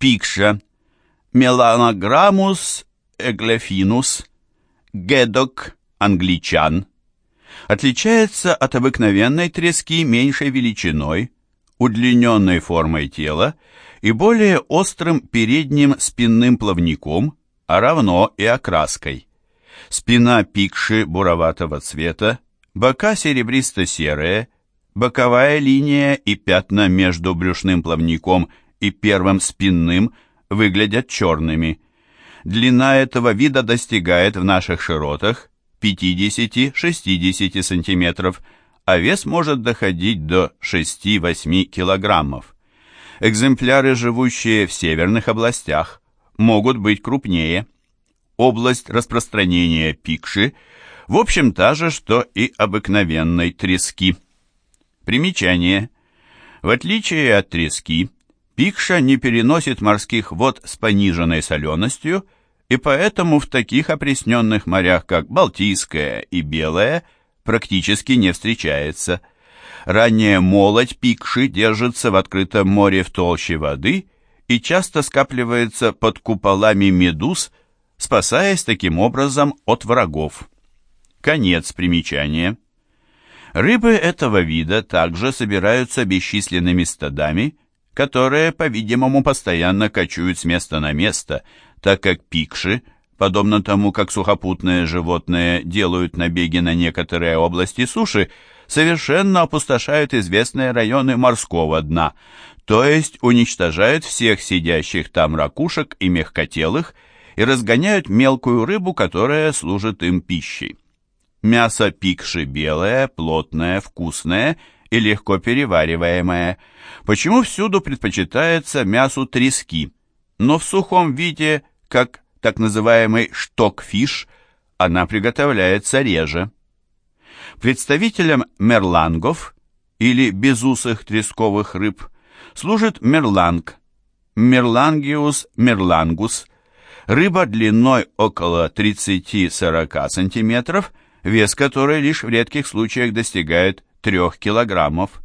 Пикша, Меланограммус эглефинус, гедок англичан, отличается от обыкновенной трески меньшей величиной, удлиненной формой тела и более острым передним спинным плавником, а равно и окраской. Спина пикши буроватого цвета, бока серебристо-серые, боковая линия и пятна между брюшным плавником и первым спинным выглядят черными. Длина этого вида достигает в наших широтах 50-60 см, а вес может доходить до 6-8 килограммов. Экземпляры, живущие в северных областях, могут быть крупнее. Область распространения пикши в общем та же, что и обыкновенной трески. Примечание. В отличие от трески, пикша не переносит морских вод с пониженной соленостью, и поэтому в таких опресненных морях, как Балтийское и Белое, практически не встречается. Ранее молоть пикши держится в открытом море в толще воды и часто скапливается под куполами медуз, спасаясь таким образом от врагов. Конец примечания. Рыбы этого вида также собираются бесчисленными стадами, которые, по-видимому, постоянно кочуют с места на место, так как пикши, подобно тому, как сухопутные животные делают набеги на некоторые области суши, совершенно опустошают известные районы морского дна, то есть уничтожают всех сидящих там ракушек и мягкотелых и разгоняют мелкую рыбу, которая служит им пищей. Мясо пикши белое, плотное, вкусное и легко перевариваемое. Почему всюду предпочитается мясу трески, но в сухом виде, как так называемый штокфиш, она приготовляется реже. Представителем мерлангов или безусых тресковых рыб служит мерланг, мерлангиус мерлангус, рыба длиной около 30-40 см, вес которой лишь в редких случаях достигает 3 килограммов.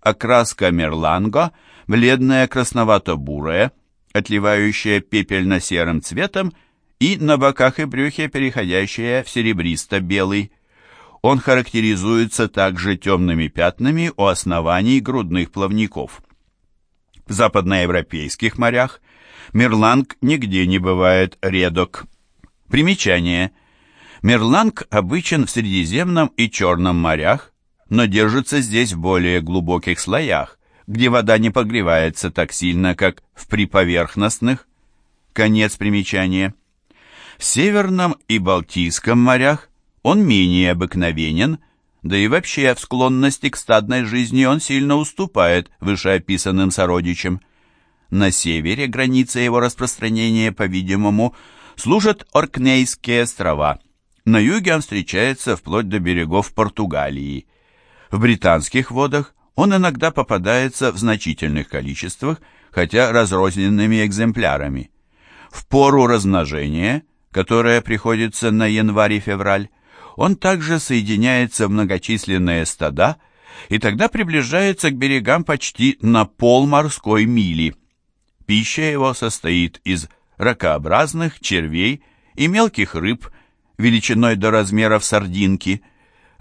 Окраска мерланго бледная красновато-бурая, отливающая пепельно-серым цветом и на боках и брюхе переходящая в серебристо-белый. Он характеризуется также темными пятнами у оснований грудных плавников. В западноевропейских морях мерланг нигде не бывает редок. Примечание. Мерланг обычен в Средиземном и Черном морях, но держится здесь в более глубоких слоях, где вода не погревается так сильно, как в приповерхностных. Конец примечания. В Северном и Балтийском морях он менее обыкновенен, да и вообще в склонности к стадной жизни он сильно уступает вышеописанным сородичам. На севере граница его распространения, по-видимому, служат Оркнейские острова. На юге он встречается вплоть до берегов Португалии. В британских водах он иногда попадается в значительных количествах, хотя разрозненными экземплярами. В пору размножения, которая приходится на январь и февраль, он также соединяется в многочисленные стада и тогда приближается к берегам почти на пол морской мили. Пища его состоит из ракообразных, червей и мелких рыб, величиной до размеров сардинки.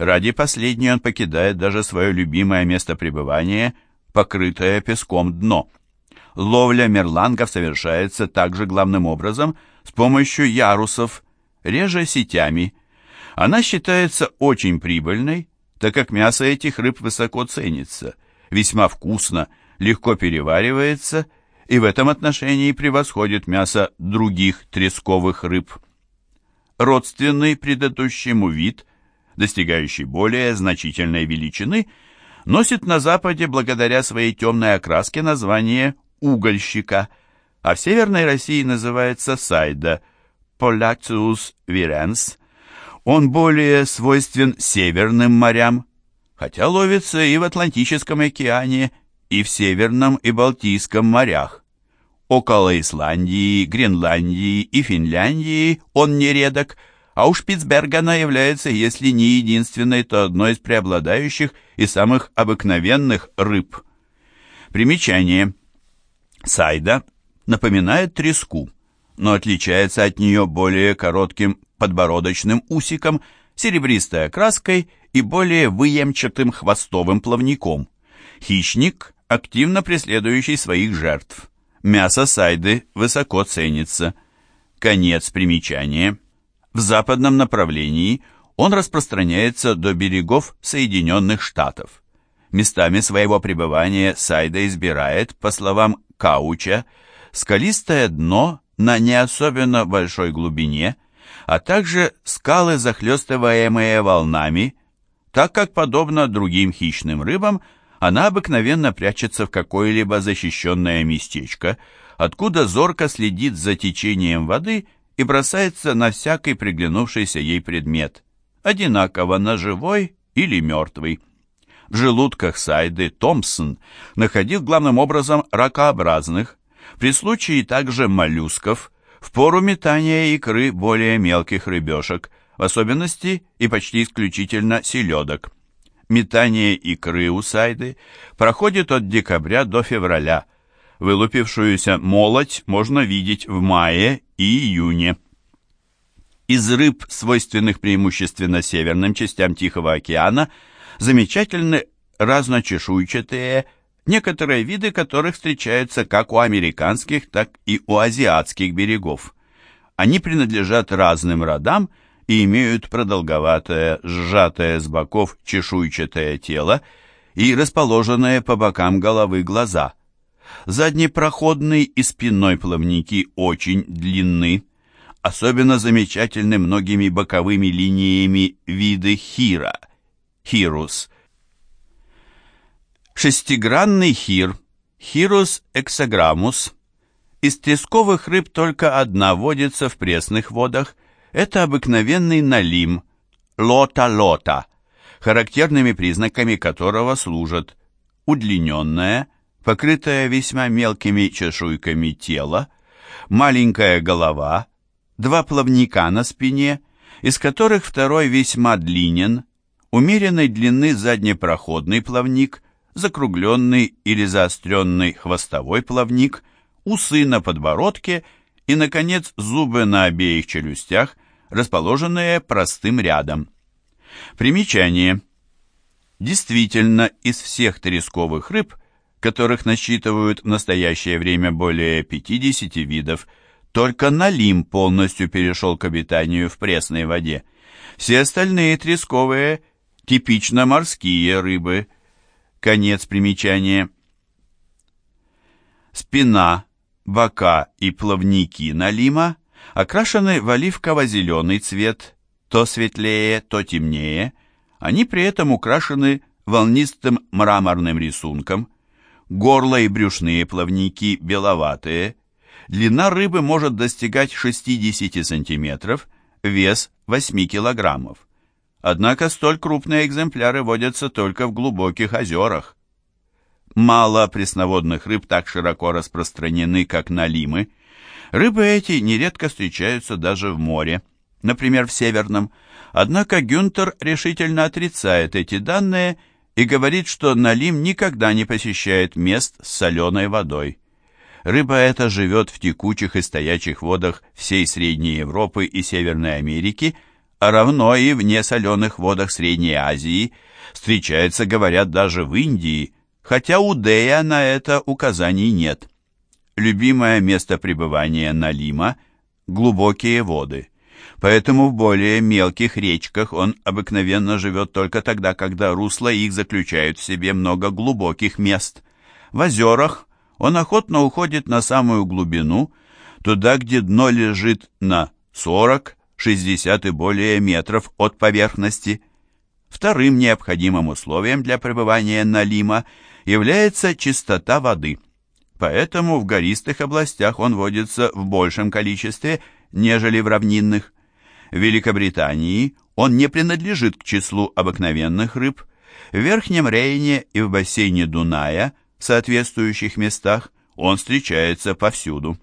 Ради последней он покидает даже свое любимое место пребывания, покрытое песком дно. Ловля мерлангов совершается также главным образом с помощью ярусов, реже сетями – она считается очень прибыльной, так как мясо этих рыб высоко ценится, весьма вкусно, легко переваривается и в этом отношении превосходит мясо других тресковых рыб. Родственный предыдущему вид, достигающий более значительной величины, носит на Западе благодаря своей темной окраске название угольщика, а в Северной России называется сайда – Polacus virens, он более свойствен северным морям, хотя ловится и в Атлантическом океане, и в Северном и Балтийском морях. Около Исландии, Гренландии и Финляндии он нередок, а у Шпицбергена является, если не единственной, то одной из преобладающих и самых обыкновенных рыб. Примечание. Сайда напоминает треску, но отличается от нее более коротким подбородочным усиком, серебристой окраской и более выемчатым хвостовым плавником. Хищник, активно преследующий своих жертв. Мясо сайды высоко ценится. Конец примечания. В западном направлении он распространяется до берегов Соединенных Штатов. Местами своего пребывания сайда избирает, по словам Кауча, скалистое дно на не особенно большой глубине, а также скалы, захлестываемые волнами, так как, подобно другим хищным рыбам, она обыкновенно прячется в какое-либо защищенное местечко, откуда зорко следит за течением воды и бросается на всякий приглянувшийся ей предмет, одинаково на живой или мертвый. В желудках Сайды Томпсон находил главным образом ракообразных, при случае также моллюсков, в пору метания икры более мелких рыбешек, в особенности и почти исключительно селедок. Метание икры у сайды проходит от декабря до февраля. Вылупившуюся молоть можно видеть в мае и июне. Из рыб, свойственных преимущественно северным частям Тихого океана, замечательны разночешуйчатые, некоторые виды которых встречаются как у американских, так и у азиатских берегов. Они принадлежат разным родам и имеют продолговатое, сжатое с боков чешуйчатое тело и расположенные по бокам головы глаза. Заднепроходный и спинной плавники очень длинны, особенно замечательны многими боковыми линиями виды хира, хирус. Шестигранный хир, хирус эксограммус. Из тресковых рыб только одна водится в пресных водах – это обыкновенный налим, лота-лота, характерными признаками которого служат удлиненное, покрытое весьма мелкими чешуйками тело, маленькая голова, два плавника на спине, из которых второй весьма длинен, умеренной длины заднепроходный плавник, закругленный или заостренный хвостовой плавник, усы на подбородке и, наконец, зубы на обеих челюстях, расположенные простым рядом. Примечание. Действительно, из всех тресковых рыб, которых насчитывают в настоящее время более 50 видов, только налим полностью перешел к обитанию в пресной воде. Все остальные тресковые – типично морские рыбы. Конец примечания. Спина, бока и плавники налима окрашены в оливково-зеленый цвет, то светлее, то темнее. Они при этом украшены волнистым мраморным рисунком. Горло и брюшные плавники беловатые. Длина рыбы может достигать 60 сантиметров, вес 8 килограммов. Однако столь крупные экземпляры водятся только в глубоких озерах. Мало пресноводных рыб так широко распространены, как налимы, Рыбы эти нередко встречаются даже в море, например, в Северном, однако Гюнтер решительно отрицает эти данные говорит, что налим никогда не посещает мест с соленой водой. Рыба эта живет в текучих и стоячих водах всей Средней Европы и Северной Америки, а равно и в несоленых водах Средней Азии, встречается, говорят, даже в Индии, хотя у Дея на это указаний нет. Любимое место пребывания Налима – глубокие воды. Поэтому в более мелких речках он обыкновенно живет только тогда, когда русла их заключают в себе много глубоких мест. В озерах он охотно уходит на самую глубину, туда, где дно лежит на 40, 60 и более метров от поверхности. Вторым необходимым условием для пребывания Налима является чистота воды – поэтому в гористых областях он водится в большем количестве, нежели в равнинных. В Великобритании он не принадлежит к числу обыкновенных рыб. В Верхнем Рейне и в бассейне Дуная, в соответствующих местах, он встречается повсюду.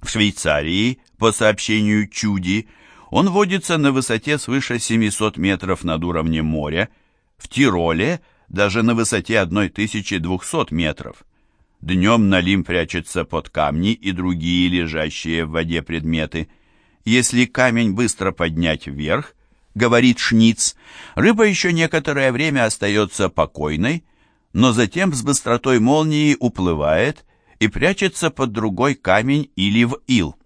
В Швейцарии, по сообщению Чуди, он водится на высоте свыше 700 метров над уровнем моря, в Тироле даже на высоте 1200 метров. Днем налим прячется под камни и другие лежащие в воде предметы. Если камень быстро поднять вверх, говорит Шниц, рыба еще некоторое время остается покойной, но затем с быстротой молнии уплывает и прячется под другой камень или в ил.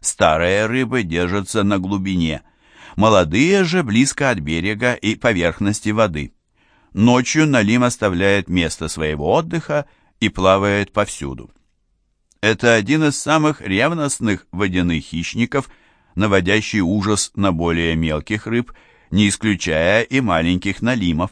Старые рыбы держатся на глубине, молодые же близко от берега и поверхности воды. Ночью Налим оставляет место своего отдыха и плавает повсюду. Это один из самых ревностных водяных хищников, наводящий ужас на более мелких рыб, не исключая и маленьких налимов.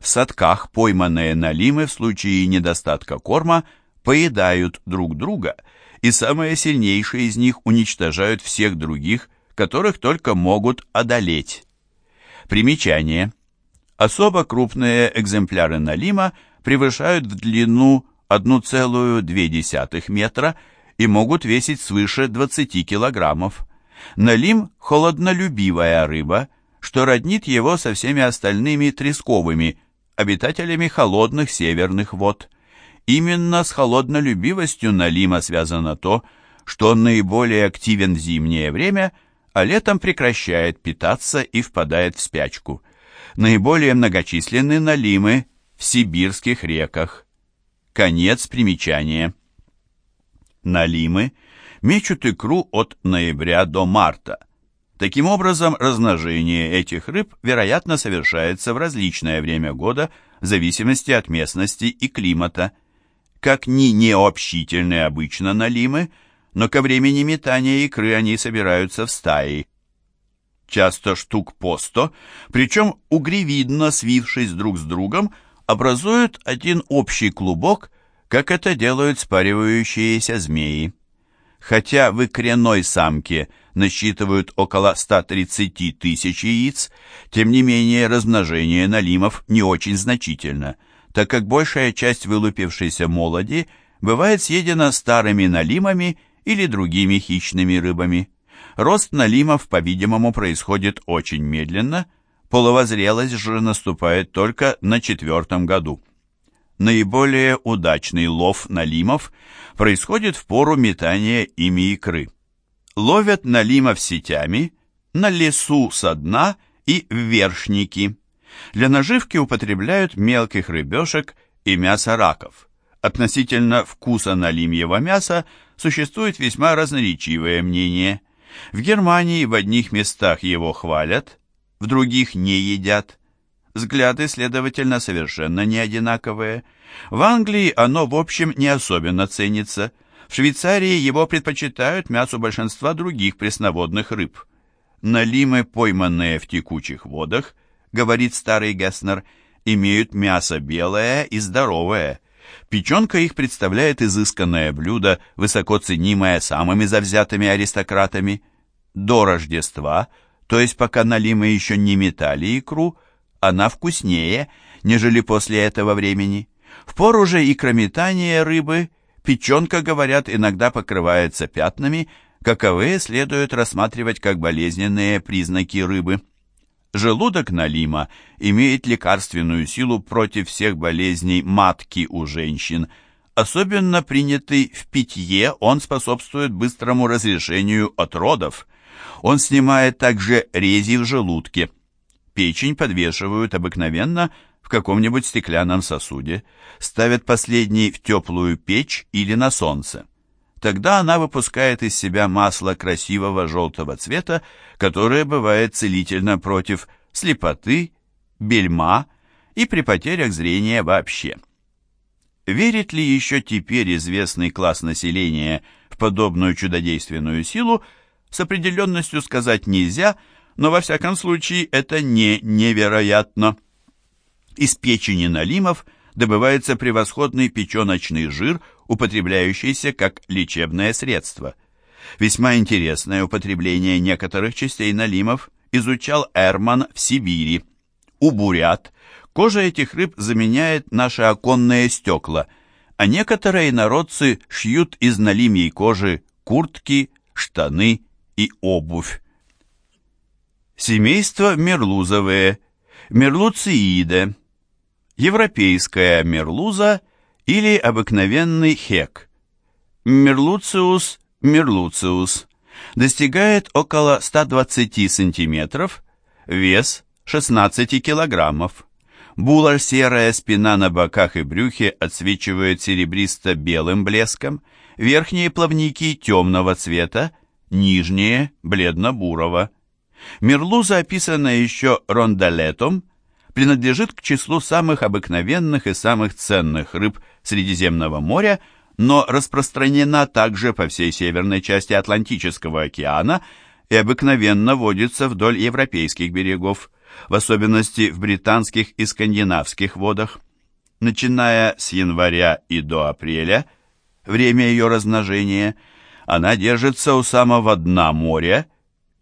В садках пойманные налимы в случае недостатка корма поедают друг друга, и самые сильнейшие из них уничтожают всех других, которых только могут одолеть. Примечание. Особо крупные экземпляры налима превышают в длину 1,2 метра и могут весить свыше 20 килограммов. Налим – холоднолюбивая рыба, что роднит его со всеми остальными тресковыми, обитателями холодных северных вод. Именно с холоднолюбивостью налима связано то, что он наиболее активен в зимнее время, а летом прекращает питаться и впадает в спячку. Наиболее многочисленны налимы в сибирских реках. Конец примечания. Налимы мечут икру от ноября до марта. Таким образом, размножение этих рыб, вероятно, совершается в различное время года в зависимости от местности и климата. Как ни необщительны обычно налимы, но ко времени метания икры они собираются в стаи. Часто штук по сто, причем угревидно свившись друг с другом, образуют один общий клубок, как это делают спаривающиеся змеи. Хотя в икряной самке насчитывают около 130 тысяч яиц, тем не менее размножение налимов не очень значительно, так как большая часть вылупившейся молоди бывает съедена старыми налимами или другими хищными рыбами. Рост налимов, по-видимому, происходит очень медленно – Половозрелость же наступает только на четвертом году. Наиболее удачный лов налимов происходит в пору метания ими икры. Ловят налимов сетями, на лесу со дна и в вершники. Для наживки употребляют мелких рыбешек и мясо раков. Относительно вкуса налимьего мяса существует весьма разноречивое мнение. В Германии в одних местах его хвалят, в других не едят. Взгляды, следовательно, совершенно не одинаковые. В Англии оно, в общем, не особенно ценится. В Швейцарии его предпочитают мясу большинства других пресноводных рыб. Налимы, пойманные в текучих водах, говорит старый Гесснер, имеют мясо белое и здоровое. Печенка их представляет изысканное блюдо, высоко ценимое самыми завзятыми аристократами. До Рождества – то есть пока налимы еще не метали икру, она вкуснее, нежели после этого времени. В пору же икрометания рыбы печенка, говорят, иногда покрывается пятнами, каковые следует рассматривать как болезненные признаки рыбы. Желудок налима имеет лекарственную силу против всех болезней матки у женщин. Особенно принятый в питье, он способствует быстрому разрешению от родов. Он снимает также рези в желудке. Печень подвешивают обыкновенно в каком-нибудь стеклянном сосуде, ставят последний в теплую печь или на солнце. Тогда она выпускает из себя масло красивого желтого цвета, которое бывает целительно против слепоты, бельма и при потерях зрения вообще. Верит ли еще теперь известный класс населения в подобную чудодейственную силу, с определенностью сказать нельзя, но во всяком случае это не невероятно. Из печени налимов добывается превосходный печеночный жир, употребляющийся как лечебное средство. Весьма интересное употребление некоторых частей налимов изучал Эрман в Сибири. У бурят кожа этих рыб заменяет наши оконные стекла, а некоторые народцы шьют из налимьей кожи куртки, штаны и обувь. Семейство мерлузовые, мерлуцииде, европейская мерлуза или обыкновенный хек. Мерлуциус мерлуциус достигает около 120 сантиметров, вес 16 килограммов. Булар-серая спина на боках и брюхе отсвечивает серебристо-белым блеском, верхние плавники темного цвета, нижние бледно-бурого. Мерлуза, описанная еще рондалетом, принадлежит к числу самых обыкновенных и самых ценных рыб Средиземного моря, но распространена также по всей северной части Атлантического океана и обыкновенно водится вдоль европейских берегов в особенности в британских и скандинавских водах. Начиная с января и до апреля, время ее размножения, она держится у самого дна моря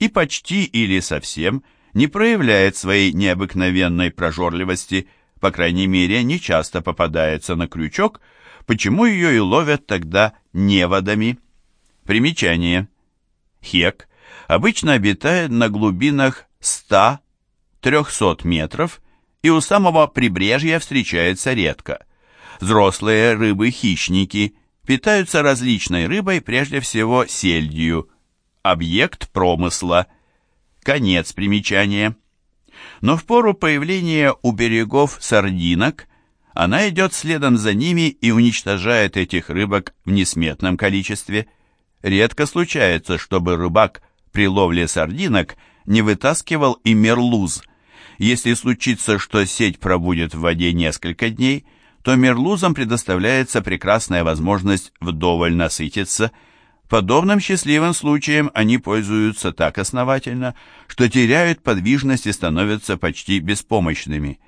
и почти или совсем не проявляет своей необыкновенной прожорливости, по крайней мере, не часто попадается на крючок, почему ее и ловят тогда неводами. Примечание. Хек обычно обитает на глубинах 100 300 метров и у самого прибрежья встречается редко. Взрослые рыбы-хищники питаются различной рыбой, прежде всего сельдью. Объект промысла. Конец примечания. Но в пору появления у берегов сардинок она идет следом за ними и уничтожает этих рыбок в несметном количестве. Редко случается, чтобы рыбак при ловле сардинок не вытаскивал и мерлуз – если случится, что сеть пробудет в воде несколько дней, то мерлузам предоставляется прекрасная возможность вдоволь насытиться. Подобным счастливым случаем они пользуются так основательно, что теряют подвижность и становятся почти беспомощными.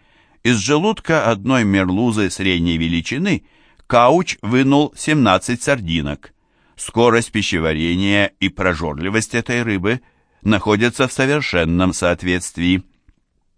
Из желудка одной мерлузы средней величины Кауч вынул 17 сардинок. Скорость пищеварения и прожорливость этой рыбы находятся в совершенном соответствии.